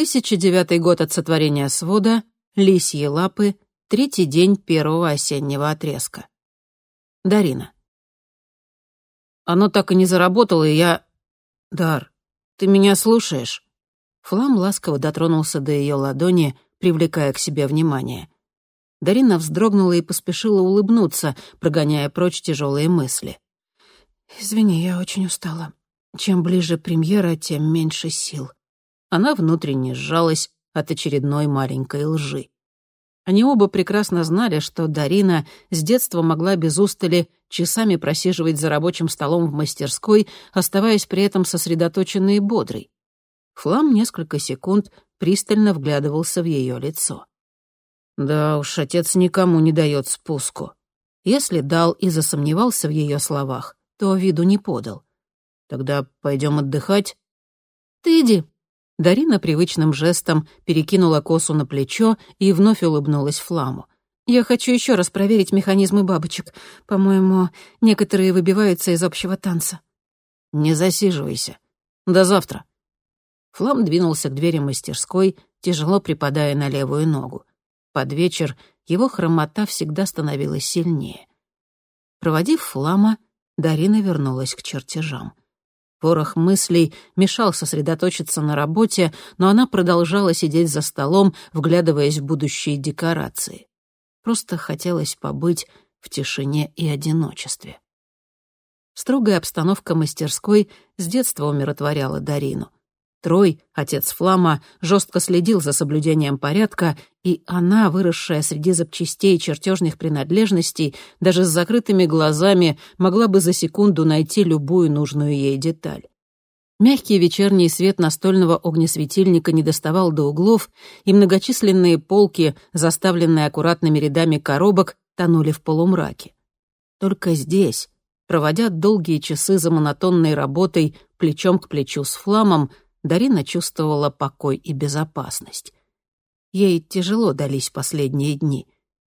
1009 год от сотворения свода, лисьи лапы, третий день первого осеннего отрезка. Дарина. Оно так и не заработало, и я... Дар, ты меня слушаешь? Флам ласково дотронулся до ее ладони, привлекая к себе внимание. Дарина вздрогнула и поспешила улыбнуться, прогоняя прочь тяжелые мысли. «Извини, я очень устала. Чем ближе премьера, тем меньше сил». Она внутренне сжалась от очередной маленькой лжи. Они оба прекрасно знали, что Дарина с детства могла без устали часами просиживать за рабочим столом в мастерской, оставаясь при этом сосредоточенной и бодрой. Флам несколько секунд пристально вглядывался в ее лицо. Да уж, отец никому не дает спуску. Если дал и засомневался в ее словах, то виду не подал. Тогда пойдем отдыхать. Ты иди. Дарина привычным жестом перекинула косу на плечо и вновь улыбнулась Фламу. «Я хочу еще раз проверить механизмы бабочек. По-моему, некоторые выбиваются из общего танца». «Не засиживайся. До завтра». Флам двинулся к двери мастерской, тяжело припадая на левую ногу. Под вечер его хромота всегда становилась сильнее. Проводив Флама, Дарина вернулась к чертежам. Ворох мыслей мешал сосредоточиться на работе, но она продолжала сидеть за столом, вглядываясь в будущие декорации. Просто хотелось побыть в тишине и одиночестве. Строгая обстановка мастерской с детства умиротворяла Дарину. Трой, отец Флама, жестко следил за соблюдением порядка, и она, выросшая среди запчастей и чертежных принадлежностей, даже с закрытыми глазами могла бы за секунду найти любую нужную ей деталь. Мягкий вечерний свет настольного огнесветильника не доставал до углов, и многочисленные полки, заставленные аккуратными рядами коробок, тонули в полумраке. Только здесь, проводя долгие часы за монотонной работой плечом к плечу с Фламом, Дарина чувствовала покой и безопасность. Ей тяжело дались последние дни.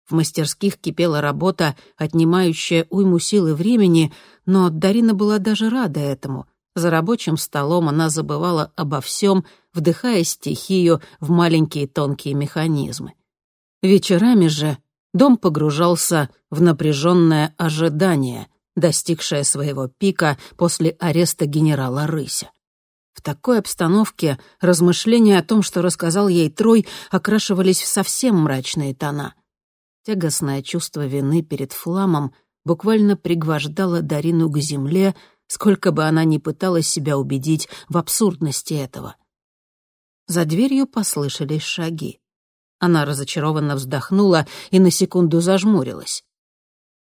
В мастерских кипела работа, отнимающая уйму силы времени, но Дарина была даже рада этому. За рабочим столом она забывала обо всем, вдыхая стихию в маленькие тонкие механизмы. Вечерами же дом погружался в напряженное ожидание, достигшее своего пика после ареста генерала Рыся. В такой обстановке размышления о том, что рассказал ей Трой, окрашивались в совсем мрачные тона. Тягостное чувство вины перед Фламом буквально пригвождало Дарину к земле, сколько бы она ни пыталась себя убедить в абсурдности этого. За дверью послышались шаги. Она разочарованно вздохнула и на секунду зажмурилась.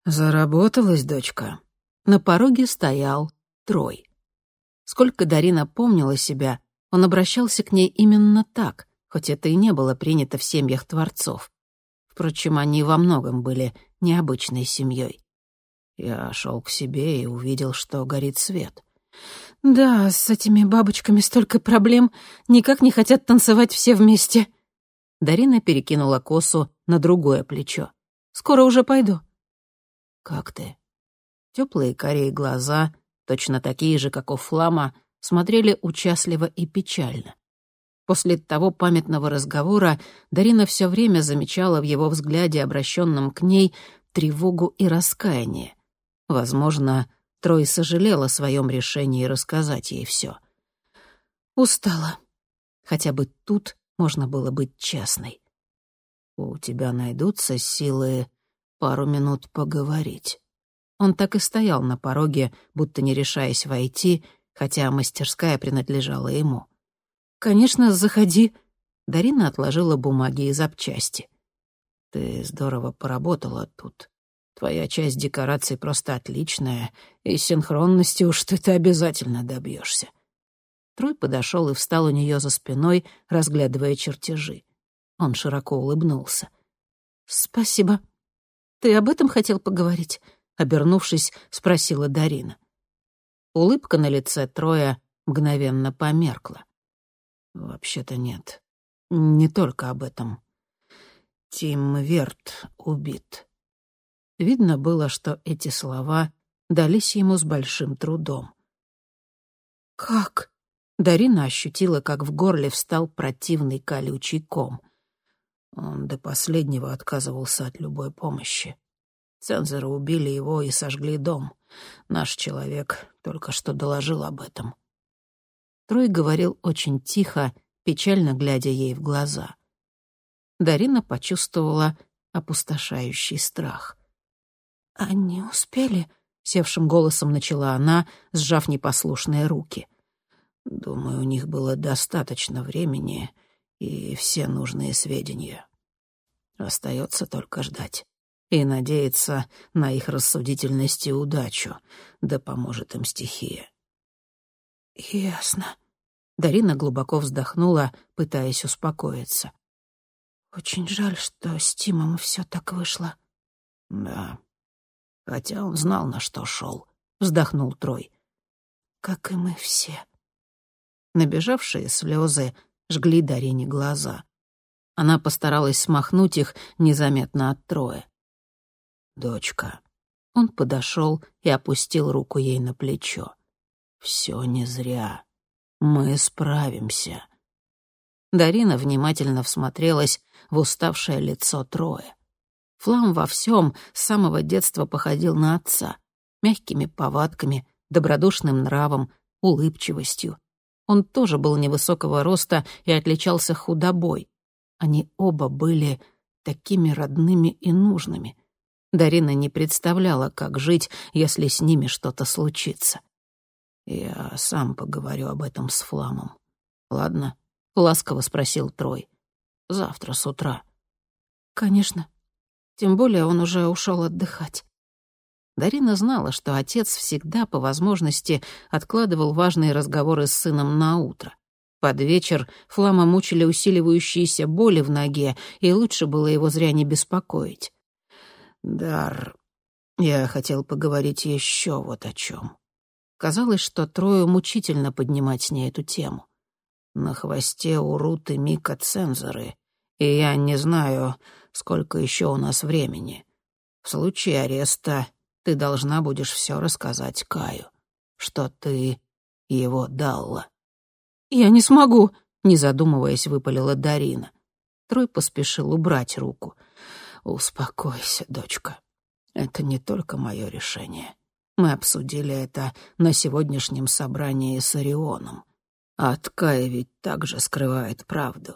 «Заработалась, дочка». На пороге стоял Трой. Сколько Дарина помнила себя, он обращался к ней именно так, хоть это и не было принято в семьях творцов. Впрочем, они во многом были необычной семьей. Я шел к себе и увидел, что горит свет. «Да, с этими бабочками столько проблем, никак не хотят танцевать все вместе». Дарина перекинула косу на другое плечо. «Скоро уже пойду». «Как ты?» Теплые корей глаза точно такие же, как у Флама, смотрели участливо и печально. После того памятного разговора Дарина все время замечала в его взгляде, обращенном к ней, тревогу и раскаяние. Возможно, Трой сожалел о своем решении рассказать ей все. «Устала. Хотя бы тут можно было быть честной. У тебя найдутся силы пару минут поговорить». Он так и стоял на пороге, будто не решаясь войти, хотя мастерская принадлежала ему. «Конечно, заходи». Дарина отложила бумаги и запчасти. «Ты здорово поработала тут. Твоя часть декораций просто отличная, и синхронности уж ты-то обязательно добьешься. Трой подошел и встал у нее за спиной, разглядывая чертежи. Он широко улыбнулся. «Спасибо. Ты об этом хотел поговорить? Обернувшись, спросила Дарина. Улыбка на лице Троя мгновенно померкла. «Вообще-то нет. Не только об этом. Тим Верт убит». Видно было, что эти слова дались ему с большим трудом. «Как?» Дарина ощутила, как в горле встал противный колючий ком. Он до последнего отказывался от любой помощи. Цензоры убили его и сожгли дом. Наш человек только что доложил об этом. Трой говорил очень тихо, печально глядя ей в глаза. Дарина почувствовала опустошающий страх. «Они успели?» — севшим голосом начала она, сжав непослушные руки. «Думаю, у них было достаточно времени и все нужные сведения. Остается только ждать и надеяться на их рассудительность и удачу, да поможет им стихия. «Ясно». Дарина глубоко вздохнула, пытаясь успокоиться. «Очень жаль, что с Тимом все так вышло». «Да, хотя он знал, на что шел», — вздохнул Трой. «Как и мы все». Набежавшие слезы жгли Дарине глаза. Она постаралась смахнуть их незаметно от Троя дочка». Он подошел и опустил руку ей на плечо. «Все не зря. Мы справимся». Дарина внимательно всмотрелась в уставшее лицо Троя. Флам во всем с самого детства походил на отца. Мягкими повадками, добродушным нравом, улыбчивостью. Он тоже был невысокого роста и отличался худобой. Они оба были такими родными и нужными — Дарина не представляла, как жить, если с ними что-то случится. «Я сам поговорю об этом с Фламом. Ладно?» — ласково спросил Трой. «Завтра с утра». «Конечно. Тем более он уже ушел отдыхать». Дарина знала, что отец всегда, по возможности, откладывал важные разговоры с сыном на утро. Под вечер Флама мучили усиливающиеся боли в ноге, и лучше было его зря не беспокоить. «Дар, я хотел поговорить еще вот о чем. Казалось, что Трою мучительно поднимать с ней эту тему. На хвосте у Руты Мика цензоры, и я не знаю, сколько еще у нас времени. В случае ареста ты должна будешь все рассказать Каю, что ты его дала». «Я не смогу», — не задумываясь, выпалила Дарина. Трой поспешил убрать руку. «Успокойся, дочка. Это не только мое решение. Мы обсудили это на сегодняшнем собрании с Орионом. А Ткая ведь также скрывает правду.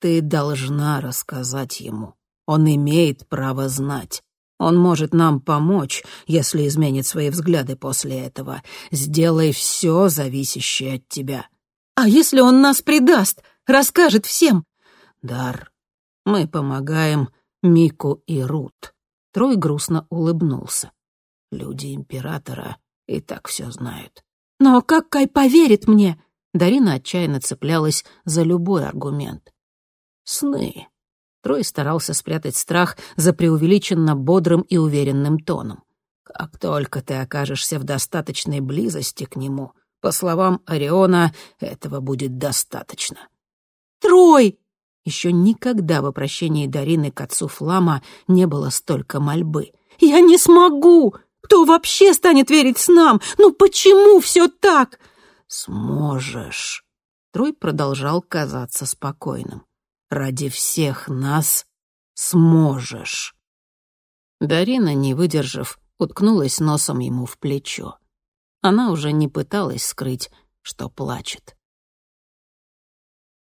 Ты должна рассказать ему. Он имеет право знать. Он может нам помочь, если изменит свои взгляды после этого. Сделай все зависящее от тебя. А если он нас предаст, расскажет всем? Дар, мы помогаем Мику и Рут. Трой грустно улыбнулся. Люди императора и так все знают. «Но как Кай поверит мне?» Дарина отчаянно цеплялась за любой аргумент. «Сны». Трой старался спрятать страх за преувеличенно бодрым и уверенным тоном. «Как только ты окажешься в достаточной близости к нему, по словам Ориона, этого будет достаточно». «Трой!» Еще никогда в обращении Дарины к отцу Флама не было столько мольбы. «Я не смогу! Кто вообще станет верить с нам? Ну почему все так?» «Сможешь!» Трой продолжал казаться спокойным. «Ради всех нас сможешь!» Дарина, не выдержав, уткнулась носом ему в плечо. Она уже не пыталась скрыть, что плачет.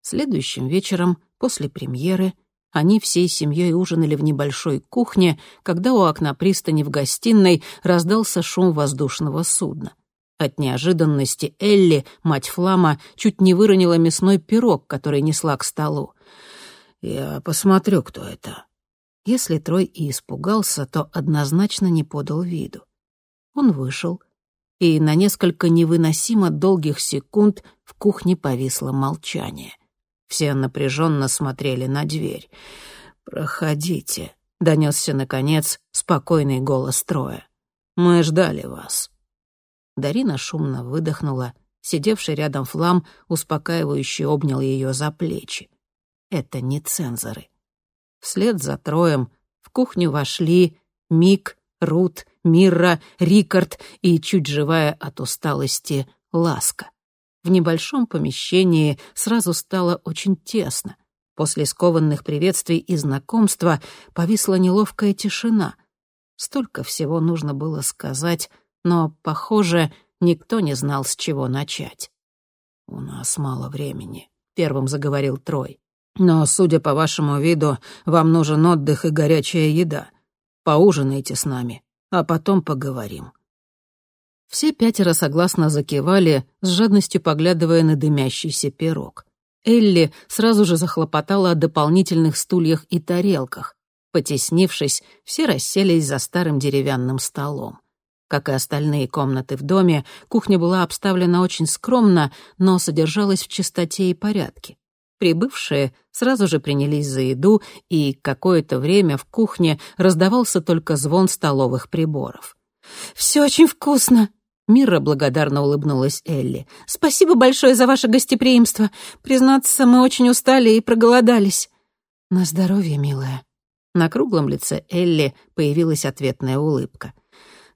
Следующим вечером После премьеры они всей семьей ужинали в небольшой кухне, когда у окна пристани в гостиной раздался шум воздушного судна. От неожиданности Элли, мать Флама, чуть не выронила мясной пирог, который несла к столу. «Я посмотрю, кто это». Если Трой и испугался, то однозначно не подал виду. Он вышел, и на несколько невыносимо долгих секунд в кухне повисло молчание. Все напряженно смотрели на дверь. «Проходите», — донесся, наконец, спокойный голос Троя. «Мы ждали вас». Дарина шумно выдохнула. Сидевший рядом Флам успокаивающе обнял ее за плечи. Это не цензоры. Вслед за Троем в кухню вошли Мик, Рут, Мирра, Рикард и, чуть живая от усталости, Ласка. В небольшом помещении сразу стало очень тесно. После скованных приветствий и знакомства повисла неловкая тишина. Столько всего нужно было сказать, но, похоже, никто не знал, с чего начать. «У нас мало времени», — первым заговорил Трой. «Но, судя по вашему виду, вам нужен отдых и горячая еда. Поужинайте с нами, а потом поговорим». Все пятеро согласно закивали, с жадностью поглядывая на дымящийся пирог. Элли сразу же захлопотала о дополнительных стульях и тарелках. Потеснившись, все расселись за старым деревянным столом. Как и остальные комнаты в доме, кухня была обставлена очень скромно, но содержалась в чистоте и порядке. Прибывшие сразу же принялись за еду, и какое-то время в кухне раздавался только звон столовых приборов. «Все очень вкусно!» Мира благодарно улыбнулась Элли. «Спасибо большое за ваше гостеприимство. Признаться, мы очень устали и проголодались». «На здоровье, милая». На круглом лице Элли появилась ответная улыбка.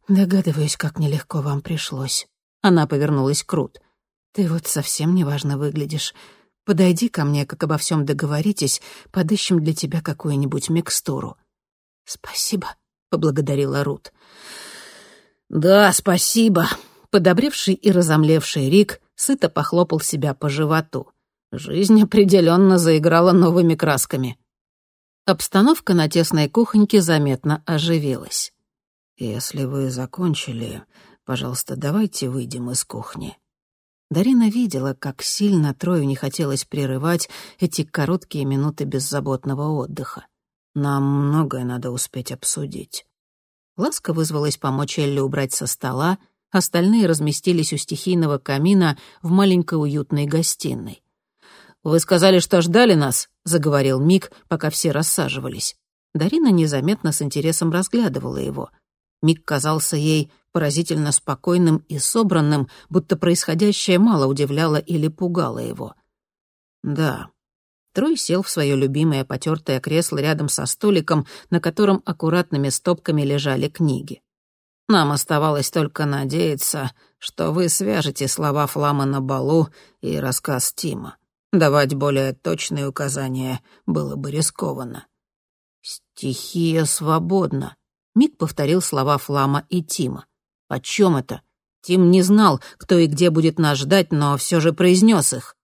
«Догадываюсь, как нелегко вам пришлось». Она повернулась к Рут. «Ты вот совсем неважно выглядишь. Подойди ко мне, как обо всем договоритесь, подыщем для тебя какую-нибудь микстуру». «Спасибо», — поблагодарила Рут. «Да, спасибо», — подобревший и разомлевший Рик сыто похлопал себя по животу. Жизнь определенно заиграла новыми красками. Обстановка на тесной кухоньке заметно оживилась. «Если вы закончили, пожалуйста, давайте выйдем из кухни». Дарина видела, как сильно Трою не хотелось прерывать эти короткие минуты беззаботного отдыха. Нам многое надо успеть обсудить. Ласка вызвалась помочь Элли убрать со стола, остальные разместились у стихийного камина в маленькой уютной гостиной. «Вы сказали, что ждали нас», — заговорил Мик, пока все рассаживались. Дарина незаметно с интересом разглядывала его — Мик казался ей поразительно спокойным и собранным, будто происходящее мало удивляло или пугало его. «Да». Трой сел в свое любимое потертое кресло рядом со столиком, на котором аккуратными стопками лежали книги. «Нам оставалось только надеяться, что вы свяжете слова Флама на балу и рассказ Тима. Давать более точные указания было бы рискованно». «Стихия свободна», Мик повторил слова Флама и Тима. «О чем это?» Тим не знал, кто и где будет нас ждать, но все же произнес их.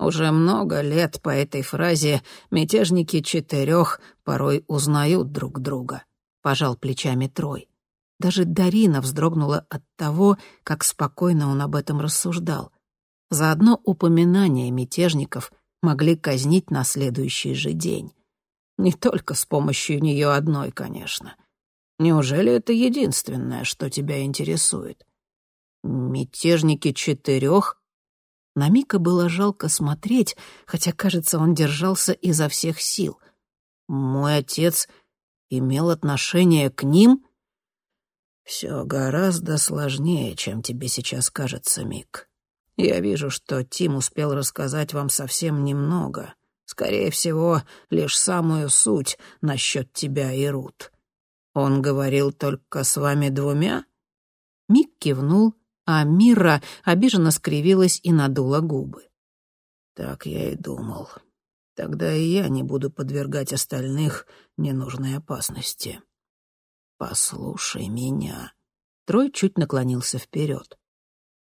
Уже много лет по этой фразе мятежники четырех порой узнают друг друга. Пожал плечами Трой. Даже Дарина вздрогнула от того, как спокойно он об этом рассуждал. За одно упоминание мятежников могли казнить на следующий же день. Не только с помощью нее одной, конечно. Неужели это единственное, что тебя интересует? Мятежники четырех? На Мика было жалко смотреть, хотя, кажется, он держался изо всех сил. Мой отец имел отношение к ним? Все гораздо сложнее, чем тебе сейчас кажется, Мик. Я вижу, что Тим успел рассказать вам совсем немного. Скорее всего, лишь самую суть насчет тебя и Рут. «Он говорил только с вами двумя?» Мик кивнул, а Мира обиженно скривилась и надула губы. «Так я и думал. Тогда и я не буду подвергать остальных ненужной опасности. Послушай меня». Трой чуть наклонился вперед.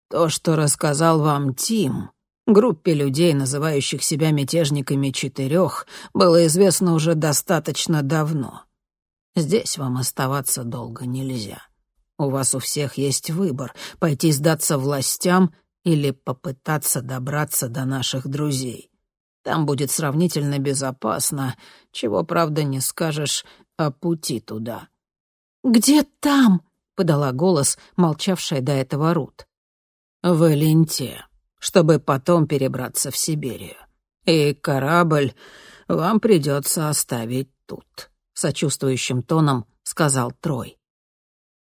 «То, что рассказал вам Тим, группе людей, называющих себя мятежниками четырех, было известно уже достаточно давно. Здесь вам оставаться долго нельзя. У вас у всех есть выбор — пойти сдаться властям или попытаться добраться до наших друзей. Там будет сравнительно безопасно, чего, правда, не скажешь о пути туда». «Где там?» — подала голос, молчавшая до этого Рут. «В Эленте, чтобы потом перебраться в Сибирию. И корабль вам придется оставить тут» сочувствующим тоном сказал Трой.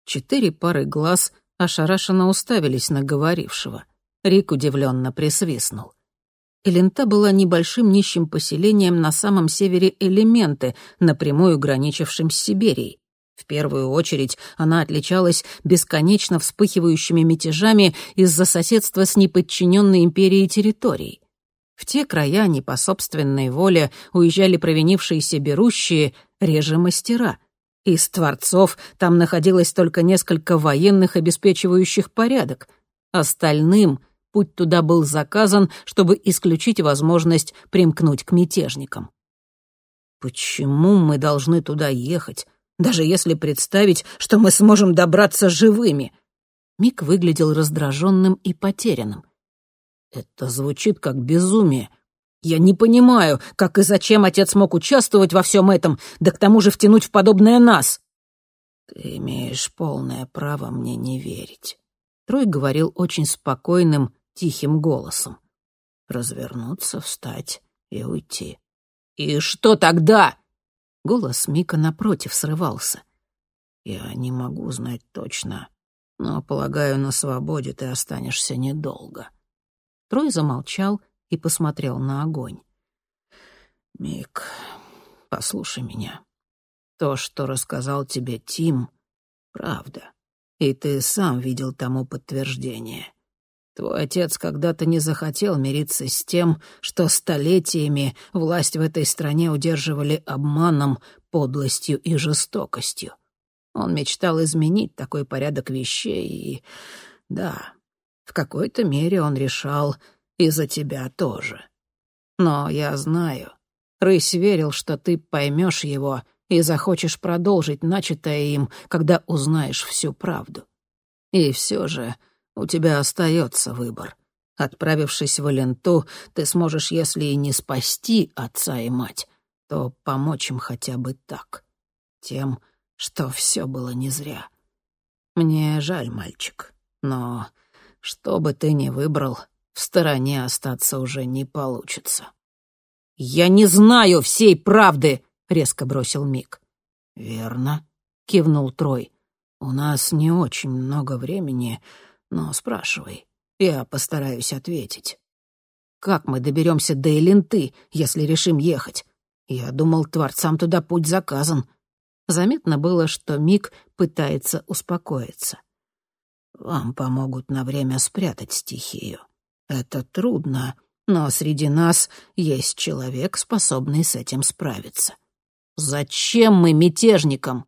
Четыре пары глаз ошарашенно уставились на говорившего. Рик удивленно присвистнул. Элента была небольшим нищим поселением на самом севере Элементы, напрямую граничившим с Сибирией. В первую очередь она отличалась бесконечно вспыхивающими мятежами из-за соседства с неподчиненной империей территорий. В те края не по собственной воле уезжали провинившиеся берущие, реже мастера. Из творцов там находилось только несколько военных, обеспечивающих порядок. Остальным путь туда был заказан, чтобы исключить возможность примкнуть к мятежникам. Почему мы должны туда ехать, даже если представить, что мы сможем добраться живыми? Мик выглядел раздраженным и потерянным. Это звучит как безумие. Я не понимаю, как и зачем отец мог участвовать во всем этом, да к тому же втянуть в подобное нас. Ты имеешь полное право мне не верить. Трой говорил очень спокойным, тихим голосом. Развернуться, встать и уйти. «И что тогда?» Голос Мика напротив срывался. «Я не могу знать точно, но, полагаю, на свободе ты останешься недолго». Трой замолчал и посмотрел на огонь. «Мик, послушай меня. То, что рассказал тебе Тим, правда. И ты сам видел тому подтверждение. Твой отец когда-то не захотел мириться с тем, что столетиями власть в этой стране удерживали обманом, подлостью и жестокостью. Он мечтал изменить такой порядок вещей и... Да, в какой-то мере он решал и за тебя тоже. Но я знаю, Рысь верил, что ты поймешь его и захочешь продолжить начатое им, когда узнаешь всю правду. И все же у тебя остается выбор. Отправившись в Эленту, ты сможешь, если и не спасти отца и мать, то помочь им хотя бы так. Тем, что все было не зря. Мне жаль, мальчик, но что бы ты ни выбрал, в стороне остаться уже не получится. «Я не знаю всей правды!» — резко бросил Мик. «Верно», — кивнул Трой. «У нас не очень много времени, но спрашивай. Я постараюсь ответить. Как мы доберемся до Элинты, если решим ехать? Я думал, творцам туда путь заказан. Заметно было, что Мик пытается успокоиться. Вам помогут на время спрятать стихию. Это трудно, но среди нас есть человек, способный с этим справиться. Зачем мы мятежникам?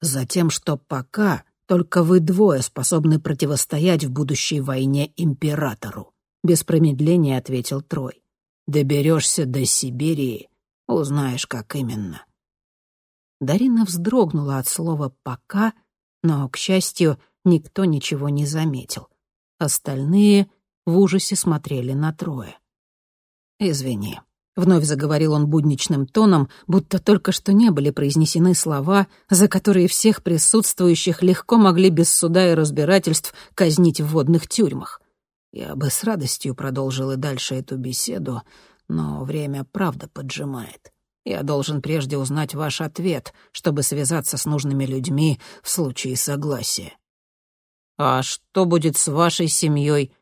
Затем, что пока только вы двое способны противостоять в будущей войне императору», — без промедления ответил Трой. «Доберешься до Сибири, узнаешь, как именно». Дарина вздрогнула от слова «пока», но, к счастью, никто ничего не заметил. Остальные в ужасе смотрели на Троя. «Извини», Вновь заговорил он будничным тоном, будто только что не были произнесены слова, за которые всех присутствующих легко могли без суда и разбирательств казнить в водных тюрьмах. Я бы с радостью продолжил и дальше эту беседу, но время правда поджимает. Я должен прежде узнать ваш ответ, чтобы связаться с нужными людьми в случае согласия. «А что будет с вашей семьей?»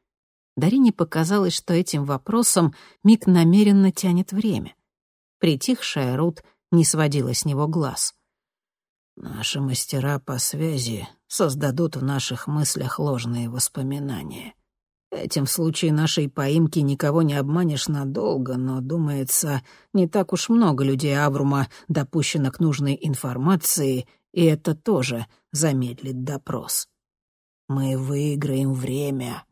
Дарине показалось, что этим вопросом Мик намеренно тянет время. Притихшая Рут не сводила с него глаз. «Наши мастера по связи создадут в наших мыслях ложные воспоминания. Этим в случае нашей поимки никого не обманешь надолго, но, думается, не так уж много людей Аврума допущено к нужной информации, и это тоже замедлит допрос. Мы выиграем время,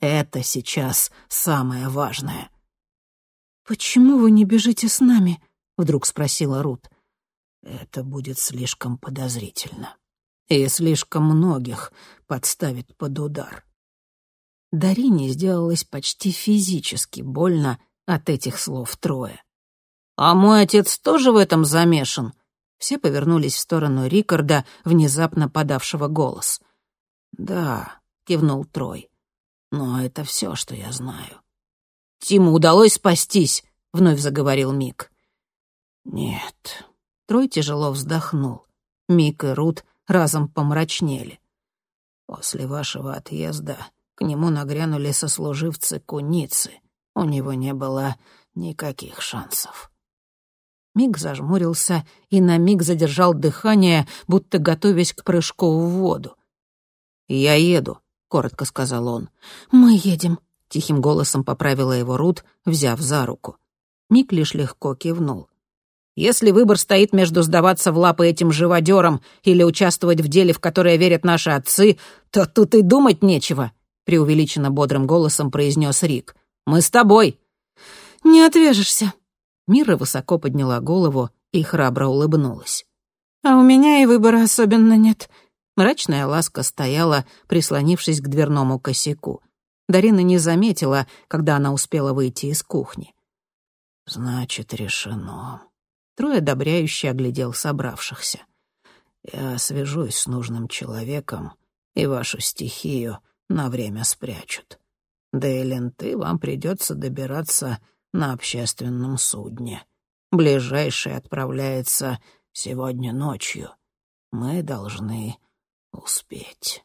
это сейчас самое важное. «Почему вы не бежите с нами?» — вдруг спросила Рут. «Это будет слишком подозрительно. И слишком многих подставит под удар». Дарине сделалось почти физически больно от этих слов трое. «А мой отец тоже в этом замешан?» Все повернулись в сторону Рикарда, внезапно подавшего голос. «Да», — кивнул Трой. Но это все, что я знаю. «Тиму удалось спастись», — вновь заговорил Мик. «Нет». Трой тяжело вздохнул. Мик и Рут разом помрачнели. «После вашего отъезда к нему нагрянули сослуживцы куницы. У него не было никаких шансов». Миг зажмурился и на миг задержал дыхание, будто готовясь к прыжку в воду. «Я еду», — коротко сказал он. «Мы едем», — тихим голосом поправила его Рут, взяв за руку. Мик лишь легко кивнул. «Если выбор стоит между сдаваться в лапы этим живодерам или участвовать в деле, в которое верят наши отцы, то тут и думать нечего», — преувеличенно бодрым голосом произнес Рик. «Мы с тобой». «Не отвяжешься», Мира высоко подняла голову и храбро улыбнулась. «А у меня и выбора особенно нет». Мрачная ласка стояла, прислонившись к дверному косяку. Дарина не заметила, когда она успела выйти из кухни. «Значит, решено». Трой одобряюще оглядел собравшихся. «Я свяжусь с нужным человеком, и вашу стихию на время спрячут. Дейлин, ты вам придется добираться на общественном судне. Ближайший отправляется сегодня ночью. Мы должны успеть.